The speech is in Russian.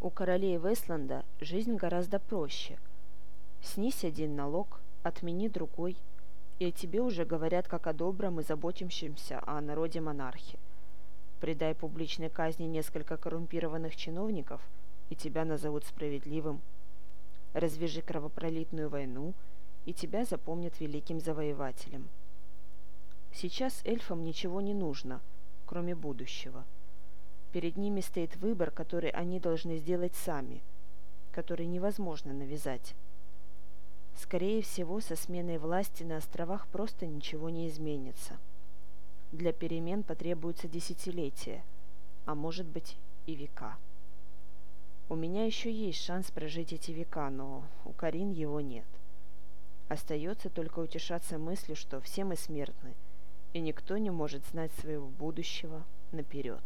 У королей Вестланда жизнь гораздо проще. Снись один налог, отмени другой, и о тебе уже говорят как о добром и заботящемся о народе монархе. Придай публичной казни несколько коррумпированных чиновников, и тебя назовут справедливым. Развяжи кровопролитную войну, и тебя запомнят великим завоевателем. Сейчас эльфам ничего не нужно, кроме будущего – Перед ними стоит выбор, который они должны сделать сами, который невозможно навязать. Скорее всего, со сменой власти на островах просто ничего не изменится. Для перемен потребуются десятилетия, а может быть и века. У меня еще есть шанс прожить эти века, но у Карин его нет. Остается только утешаться мыслью, что все мы смертны, и никто не может знать своего будущего наперед.